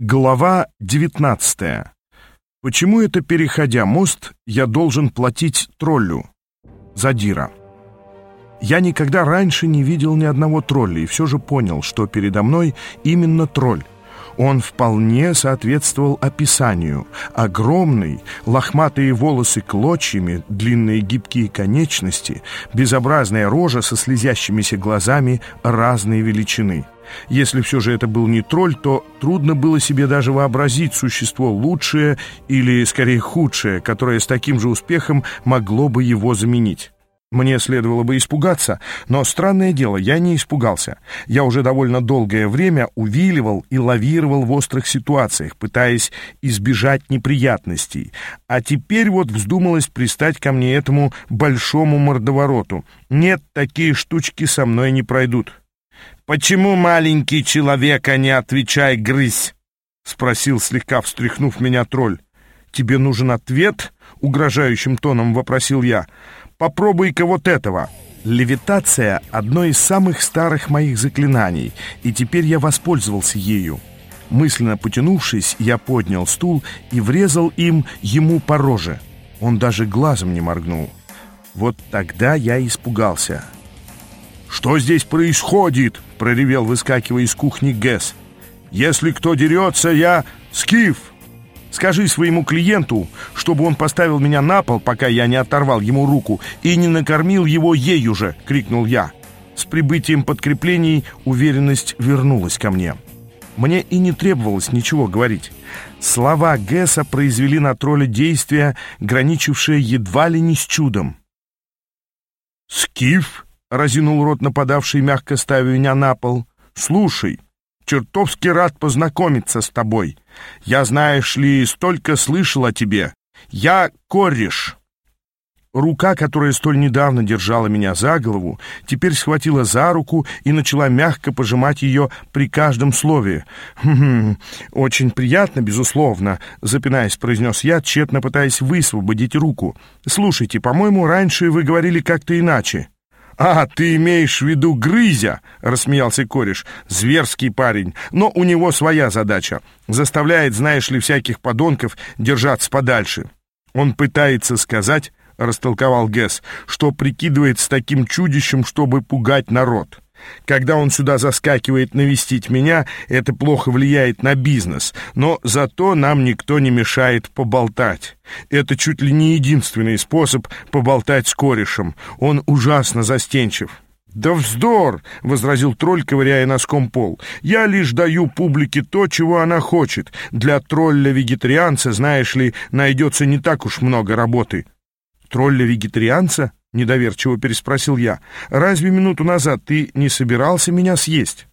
Глава 19. Почему это, переходя мост, я должен платить троллю? Задира. Я никогда раньше не видел ни одного тролля и все же понял, что передо мной именно тролль. Он вполне соответствовал описанию. Огромный, лохматые волосы клочьями, длинные гибкие конечности, безобразная рожа со слезящимися глазами разной величины — если все же это был не тролль, то трудно было себе даже вообразить существо лучшее или, скорее, худшее, которое с таким же успехом могло бы его заменить. Мне следовало бы испугаться, но странное дело, я не испугался. Я уже довольно долгое время увиливал и лавировал в острых ситуациях, пытаясь избежать неприятностей. А теперь вот вздумалось пристать ко мне этому большому мордовороту. Нет, такие штучки со мной не пройдут. «Почему маленький человек, а не отвечай, грызь?» — спросил, слегка встряхнув меня тролль. «Тебе нужен ответ?» — угрожающим тоном вопросил я. «Попробуй-ка вот этого». Левитация — одно из самых старых моих заклинаний, и теперь я воспользовался ею. Мысленно потянувшись, я поднял стул и врезал им ему по роже. Он даже глазом не моргнул. Вот тогда я испугался. «Что здесь происходит?» — проревел, выскакивая из кухни Гэс. «Если кто дерется, я Скиф! Скажи своему клиенту, чтобы он поставил меня на пол, пока я не оторвал ему руку, и не накормил его ею же!» — крикнул я. С прибытием подкреплений уверенность вернулась ко мне. Мне и не требовалось ничего говорить. Слова Гэса произвели на тролля действия, граничившее едва ли не с чудом. «Скиф?» разинул рот нападавший, мягко ставя меня на пол. «Слушай, чертовски рад познакомиться с тобой. Я, знаешь ли, столько слышал о тебе. Я кореш». Рука, которая столь недавно держала меня за голову, теперь схватила за руку и начала мягко пожимать ее при каждом слове. «Хм, «Очень приятно, безусловно», — запинаясь, произнес я, тщетно пытаясь высвободить руку. «Слушайте, по-моему, раньше вы говорили как-то иначе». «А, ты имеешь в виду Грызя?» — рассмеялся кореш. «Зверский парень, но у него своя задача. Заставляет, знаешь ли, всяких подонков держаться подальше. Он пытается сказать, — растолковал Гесс, — что прикидывает с таким чудищем, чтобы пугать народ». Когда он сюда заскакивает навестить меня, это плохо влияет на бизнес, но зато нам никто не мешает поболтать. Это чуть ли не единственный способ поболтать с корешем. Он ужасно застенчив. «Да вздор!» — возразил тролль, ковыряя носком пол. «Я лишь даю публике то, чего она хочет. Для тролля-вегетарианца, знаешь ли, найдется не так уж много работы». «Тролля-вегетарианца?» Недоверчиво переспросил я. «Разве минуту назад ты не собирался меня съесть?»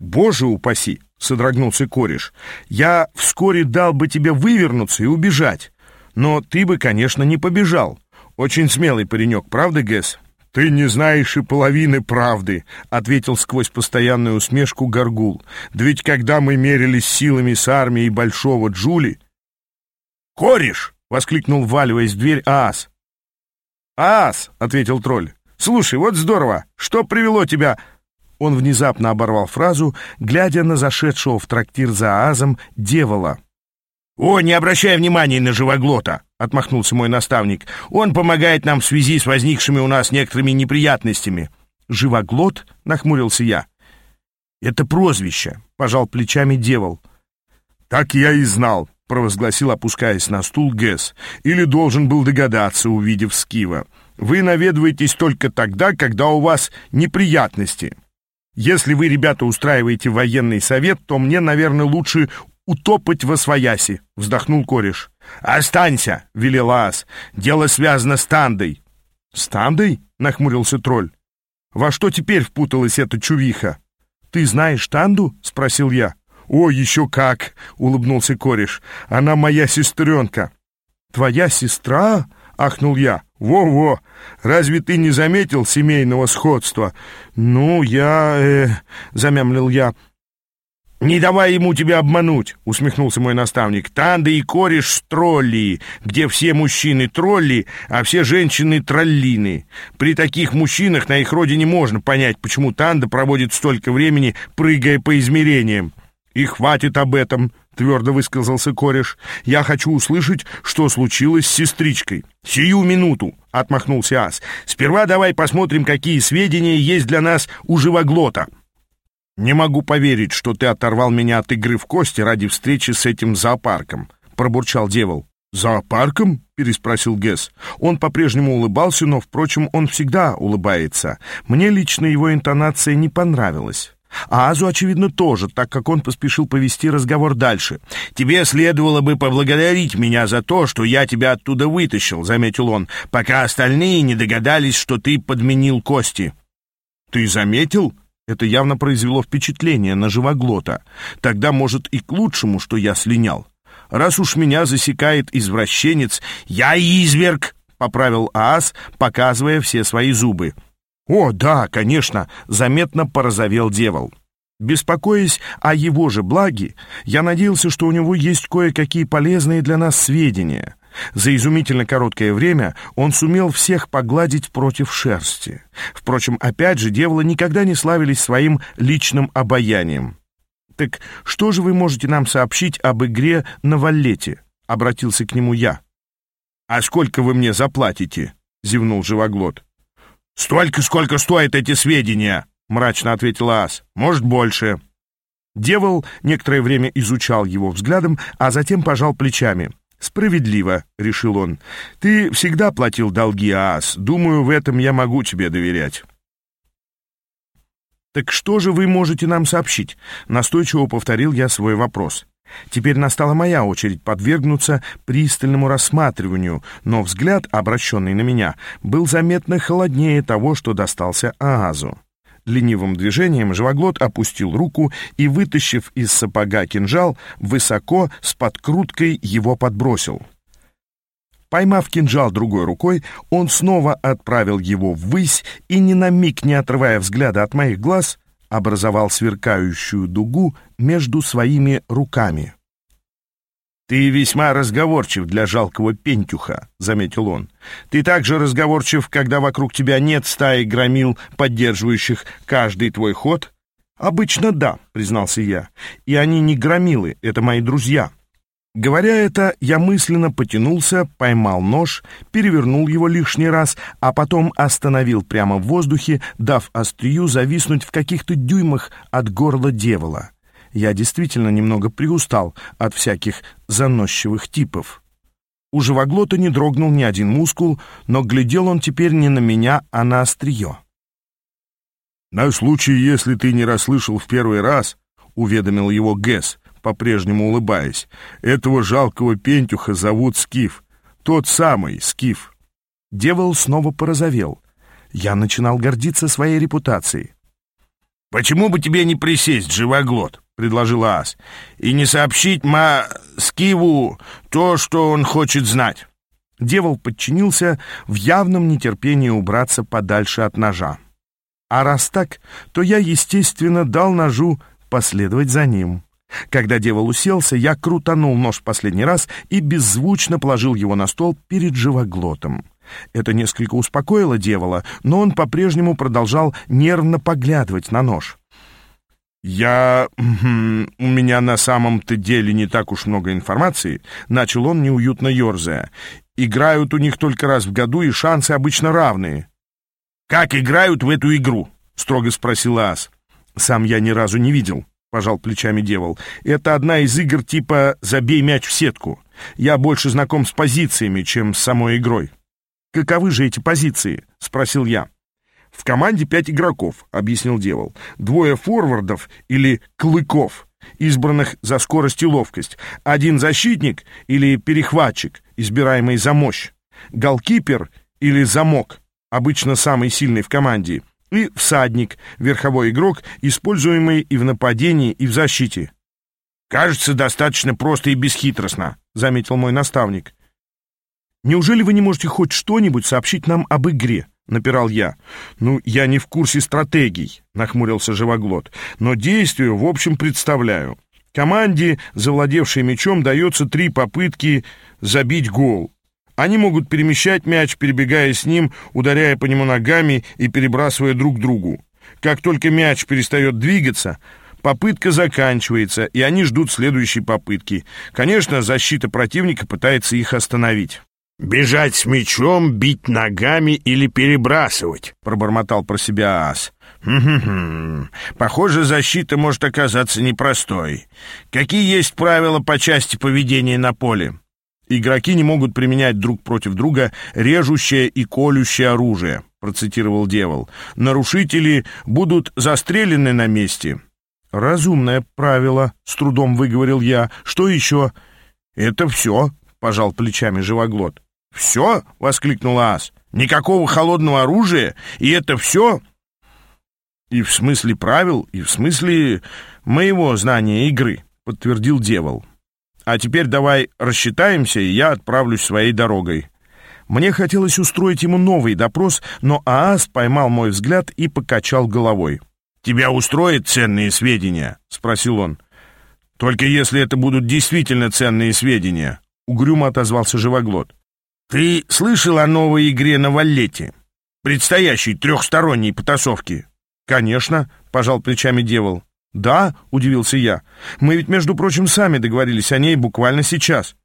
«Боже упаси!» — содрогнулся кореш. «Я вскоре дал бы тебе вывернуться и убежать. Но ты бы, конечно, не побежал. Очень смелый паренек, правда, Гэс?» «Ты не знаешь и половины правды», — ответил сквозь постоянную усмешку Горгул. «Да ведь когда мы мерились силами с армией Большого Джули...» «Кореш!» — воскликнул, валиваясь в дверь Аас. «Ас!» — ответил тролль. «Слушай, вот здорово! Что привело тебя...» Он внезапно оборвал фразу, глядя на зашедшего в трактир за Аазом девола. «О, не обращай внимания на живоглота!» — отмахнулся мой наставник. «Он помогает нам в связи с возникшими у нас некоторыми неприятностями». «Живоглот?» — нахмурился я. «Это прозвище», — пожал плечами девол. «Так я и знал», — провозгласил, опускаясь на стул Гэс. «Или должен был догадаться, увидев Скива. Вы наведываетесь только тогда, когда у вас неприятности. Если вы, ребята, устраиваете военный совет, то мне, наверное, лучше утопать во свояси», — вздохнул кореш. «Останься», — велел Аас. «Дело связано с Тандой». «С Тандой?» — нахмурился тролль. «Во что теперь впуталась эта чувиха?» «Ты знаешь Танду?» — спросил я. «О, еще как!» — улыбнулся кореш. «Она моя сестренка». «Твоя сестра?» — ахнул я. «Во-во! Разве ты не заметил семейного сходства?» «Ну, я...» э, — замямлил я. «Не давай ему тебя обмануть!» — усмехнулся мой наставник. «Танда и кореш тролли, где все мужчины тролли, а все женщины троллины. При таких мужчинах на их родине можно понять, почему Танда проводит столько времени, прыгая по измерениям. И хватит об этом, — твердо высказался кореш. «Я хочу услышать, что случилось с сестричкой». «Сию минуту!» — отмахнулся Ас. «Сперва давай посмотрим, какие сведения есть для нас у живоглота». «Не могу поверить, что ты оторвал меня от игры в кости ради встречи с этим зоопарком», — пробурчал дьявол. «Зоопарком?» — переспросил Гесс. Он по-прежнему улыбался, но, впрочем, он всегда улыбается. Мне лично его интонация не понравилась. А Азу, очевидно, тоже, так как он поспешил повести разговор дальше. «Тебе следовало бы поблагодарить меня за то, что я тебя оттуда вытащил», — заметил он, «пока остальные не догадались, что ты подменил кости». «Ты заметил?» Это явно произвело впечатление на живоглота. Тогда, может, и к лучшему, что я слинял. Раз уж меня засекает извращенец, я изверг, — поправил Аас, показывая все свои зубы. «О, да, конечно!» — заметно порозовел дьявол. Беспокоясь о его же благе, я надеялся, что у него есть кое-какие полезные для нас сведения. За изумительно короткое время он сумел всех погладить против шерсти. Впрочем, опять же, дьяволы никогда не славились своим личным обаянием. «Так что же вы можете нам сообщить об игре на валлете?» — обратился к нему я. «А сколько вы мне заплатите?» — зевнул живоглот. «Столько, сколько стоят эти сведения!» — мрачно ответил Ас. «Может, больше». Девол некоторое время изучал его взглядом, а затем пожал плечами. «Справедливо», — решил он. «Ты всегда платил долги, Аас. Думаю, в этом я могу тебе доверять». «Так что же вы можете нам сообщить?» — настойчиво повторил я свой вопрос. Теперь настала моя очередь подвергнуться пристальному рассматриванию, но взгляд, обращенный на меня, был заметно холоднее того, что достался Аазу. Ленивым движением живоглот опустил руку и, вытащив из сапога кинжал, высоко с подкруткой его подбросил. Поймав кинжал другой рукой, он снова отправил его ввысь и, ни на миг не отрывая взгляда от моих глаз, образовал сверкающую дугу между своими руками. «Ты весьма разговорчив для жалкого пентюха», — заметил он. «Ты также разговорчив, когда вокруг тебя нет стаи громил, поддерживающих каждый твой ход?» «Обычно да», — признался я. «И они не громилы, это мои друзья». Говоря это, я мысленно потянулся, поймал нож, перевернул его лишний раз, а потом остановил прямо в воздухе, дав острию зависнуть в каких-то дюймах от горла дьявола. Я действительно немного приустал от всяких заносчивых типов. У живоглота не дрогнул ни один мускул, но глядел он теперь не на меня, а на острие. «На случай, если ты не расслышал в первый раз», — уведомил его Гэс, по-прежнему улыбаясь. «Этого жалкого пентюха зовут Скиф. Тот самый Скиф». Девол снова порозовел. Я начинал гордиться своей репутацией. «Почему бы тебе не присесть, живоглот?» — предложил Ас, «и не сообщить Ма Скиву то, что он хочет знать». Девол подчинился в явном нетерпении убраться подальше от ножа. А раз так, то я, естественно, дал ножу последовать за ним. Когда дьявол уселся, я крутанул нож в последний раз и беззвучно положил его на стол перед живоглотом. Это несколько успокоило дьявола, но он по-прежнему продолжал нервно поглядывать на нож. «Я... у меня на самом-то деле не так уж много информации», — начал он, неуютно ерзая. «Играют у них только раз в году, и шансы обычно равные». «Как играют в эту игру?» — строго спросил Ас. «Сам я ни разу не видел», пожал плечами Девол. «Это одна из игр типа «забей мяч в сетку». Я больше знаком с позициями, чем с самой игрой». «Каковы же эти позиции?» — спросил я. «В команде пять игроков», — объяснил Девол. «Двое форвардов или клыков, избранных за скорость и ловкость. Один защитник или перехватчик, избираемый за мощь. Голкипер или замок, обычно самый сильный в команде и всадник, верховой игрок, используемый и в нападении, и в защите. «Кажется, достаточно просто и бесхитростно», — заметил мой наставник. «Неужели вы не можете хоть что-нибудь сообщить нам об игре?» — напирал я. «Ну, я не в курсе стратегий», — нахмурился живоглот, «но действию, в общем, представляю. Команде, завладевшей мячом, дается три попытки забить гол. Они могут перемещать мяч, перебегая с ним, ударяя по нему ногами и перебрасывая друг другу. Как только мяч перестает двигаться, Попытка заканчивается, и они ждут следующей попытки. Конечно, защита противника пытается их остановить. «Бежать с мечом, бить ногами или перебрасывать», — пробормотал про себя ас. «Хм-хм-хм. Похоже, защита может оказаться непростой. Какие есть правила по части поведения на поле?» «Игроки не могут применять друг против друга режущее и колющее оружие», — процитировал Девол. «Нарушители будут застрелены на месте». «Разумное правило», — с трудом выговорил я. «Что еще?» «Это все», — пожал плечами живоглот. «Все?» — воскликнул Ас. «Никакого холодного оружия? И это все?» «И в смысле правил, и в смысле моего знания игры», — подтвердил Девол. «А теперь давай рассчитаемся, и я отправлюсь своей дорогой». Мне хотелось устроить ему новый допрос, но Аас поймал мой взгляд и покачал головой. «Тебя устроят ценные сведения?» — спросил он. «Только если это будут действительно ценные сведения», — угрюмо отозвался живоглот. «Ты слышал о новой игре на Валлете? Предстоящей трехсторонней потасовке?» «Конечно», — пожал плечами Девол. «Да», — удивился я. «Мы ведь, между прочим, сами договорились о ней буквально сейчас.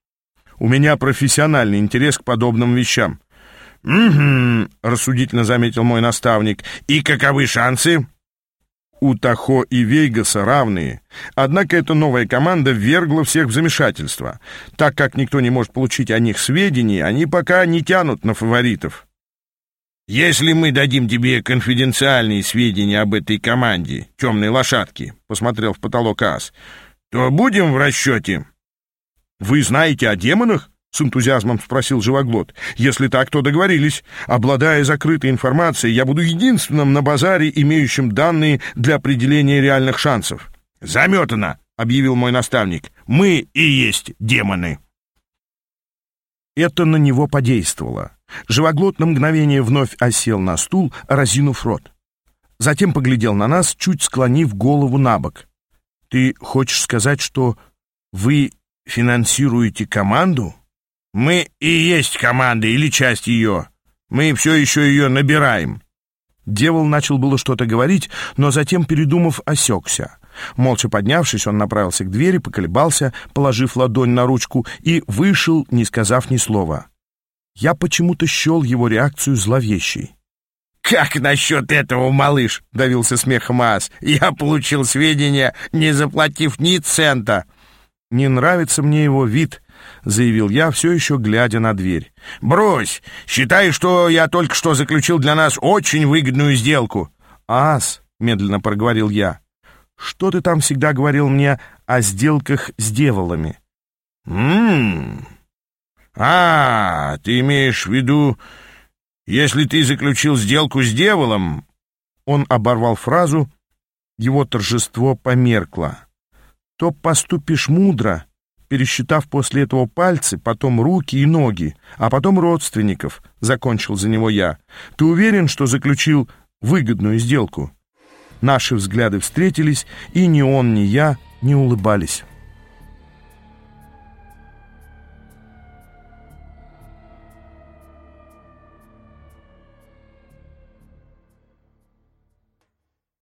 У меня профессиональный интерес к подобным вещам». «Угу», — рассудительно заметил мой наставник. «И каковы шансы?» У Тахо и Вейгаса равные. Однако эта новая команда ввергла всех в замешательство. Так как никто не может получить о них сведений, они пока не тянут на фаворитов. «Если мы дадим тебе конфиденциальные сведения об этой команде, темной лошадки», — посмотрел в потолок Ас, — «то будем в расчете». «Вы знаете о демонах?» — с энтузиазмом спросил Живоглот. «Если так, то договорились. Обладая закрытой информацией, я буду единственным на базаре, имеющим данные для определения реальных шансов». «Заметано!» — объявил мой наставник. «Мы и есть демоны». Это на него подействовало. Живоглот на мгновение вновь осел на стул, разинув рот. Затем поглядел на нас, чуть склонив голову на бок. «Ты хочешь сказать, что вы финансируете команду?» Мы и есть команда или часть ее. Мы все еще ее набираем». Девол начал было что-то говорить, но затем, передумав, осекся. Молча поднявшись, он направился к двери, поколебался, положив ладонь на ручку, и вышел, не сказав ни слова. Я почему-то счел его реакцию зловещей. «Как насчет этого, малыш?» — давился смехом Аас. «Я получил сведения, не заплатив ни цента». «Не нравится мне его вид», — заявил я, все еще глядя на дверь. «Брось! Считай, что я только что заключил для нас очень выгодную сделку». «Ас», — медленно проговорил я, — «что ты там всегда говорил мне о сделках с деволами?» «М-м-м... А, ты имеешь в виду, если ты заключил сделку с дьяволом...» Он оборвал фразу, его торжество померкло. «То поступишь мудро, пересчитав после этого пальцы, потом руки и ноги, а потом родственников, — закончил за него я. Ты уверен, что заключил выгодную сделку? Наши взгляды встретились, и ни он, ни я не улыбались.